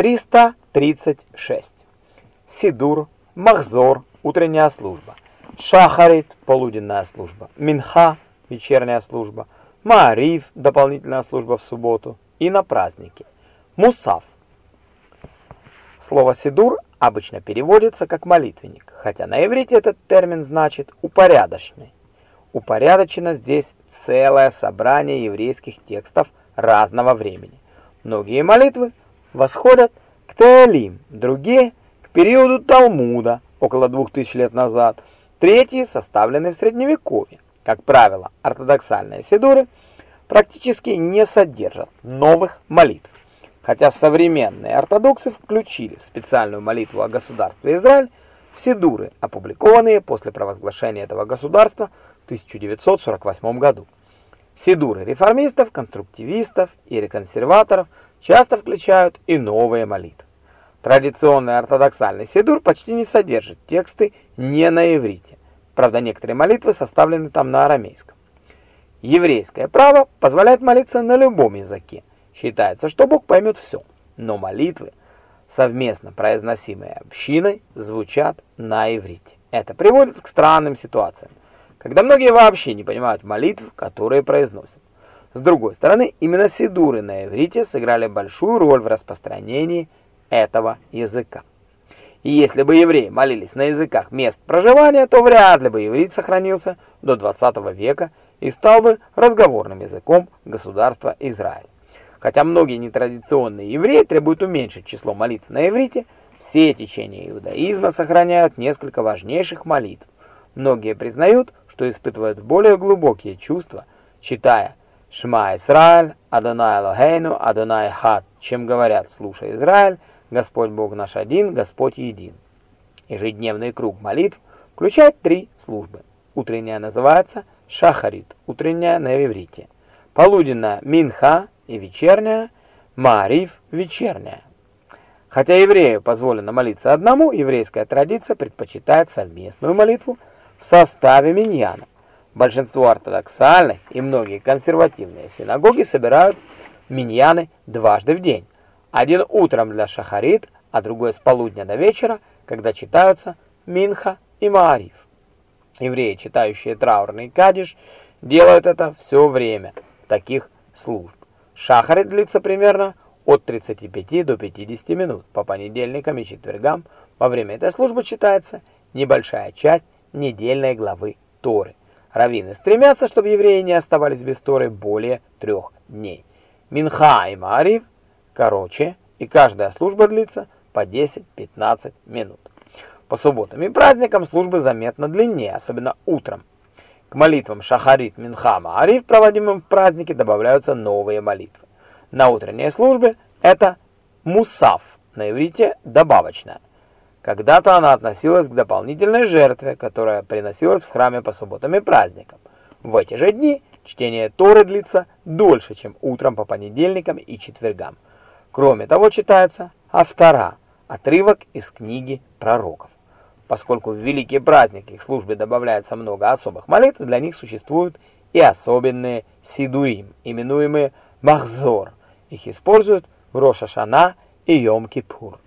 336. Сидур, Махзор, утренняя служба. Шахарит, полуденная служба. Минха, вечерняя служба. Маариф, дополнительная служба в субботу. И на праздники. Мусав. Слово «сидур» обычно переводится как «молитвенник», хотя на иврите этот термин значит «упорядоченный». Упорядочено здесь целое собрание еврейских текстов разного времени. Многие молитвы восходят к Теолим, другие – к периоду Талмуда, около 2000 лет назад, третьи составлены в Средневековье. Как правило, ортодоксальные сидуры практически не содержат новых молитв, хотя современные ортодоксы включили в специальную молитву о государстве Израиль в сидуры, опубликованные после провозглашения этого государства в 1948 году. Сидуры реформистов, конструктивистов и реконсерваторов часто включают и новые молитвы. Традиционный ортодоксальный сидур почти не содержит тексты не на иврите. Правда, некоторые молитвы составлены там на арамейском. Еврейское право позволяет молиться на любом языке. Считается, что Бог поймет все. Но молитвы, совместно произносимые общиной, звучат на иврите. Это приводит к странным ситуациям, когда многие вообще не понимают молитв, которые произносят. С другой стороны, именно сидуры на иврите сыграли большую роль в распространении этого языка. И если бы евреи молились на языках мест проживания, то вряд ли бы иврит сохранился до 20 века и стал бы разговорным языком государства Израиль. Хотя многие нетрадиционные евреи требуют уменьшить число молитв на иврите, все течения иудаизма сохраняют несколько важнейших молитв. Многие признают, что испытывают более глубокие чувства, читая «Шма Исраиль, Адонай Элохейну, Адонай Хат», чем говорят «Слушай, Израиль, Господь Бог наш один, Господь един». Ежедневный круг молитв включает три службы. Утренняя называется Шахарит, утренняя на иврите. Полуденная Минха и вечерняя Маариф, вечерняя. Хотя еврею позволено молиться одному, еврейская традиция предпочитает совместную молитву в составе миньяна. Большинство ортодоксальных и многие консервативные синагоги собирают миньяны дважды в день. Один утром для шахарит, а другой с полудня до вечера, когда читаются Минха и Маариф. Евреи, читающие траурный кадиш, делают это все время таких служб. Шахарит длится примерно от 35 до 50 минут. По понедельникам и четвергам во время этой службы читается небольшая часть недельной главы Торы. Раввины стремятся, чтобы евреи не оставались без Торы более трех дней. Минха и Маариф короче, и каждая служба длится по 10-15 минут. По субботам и праздникам службы заметно длиннее, особенно утром. К молитвам Шахарит, Минха, Маариф, проводимым в празднике, добавляются новые молитвы. На утренней службе это Мусав, на иврите добавочная. Когда-то она относилась к дополнительной жертве, которая приносилась в храме по субботам и праздникам. В эти же дни чтение Торы длится дольше, чем утром по понедельникам и четвергам. Кроме того, читается Автора, отрывок из книги пророков. Поскольку в великие праздники к службе добавляется много особых молитв, для них существуют и особенные сидурим, именуемые махзор. Их используют в Роша Шана и Йом-Кипур.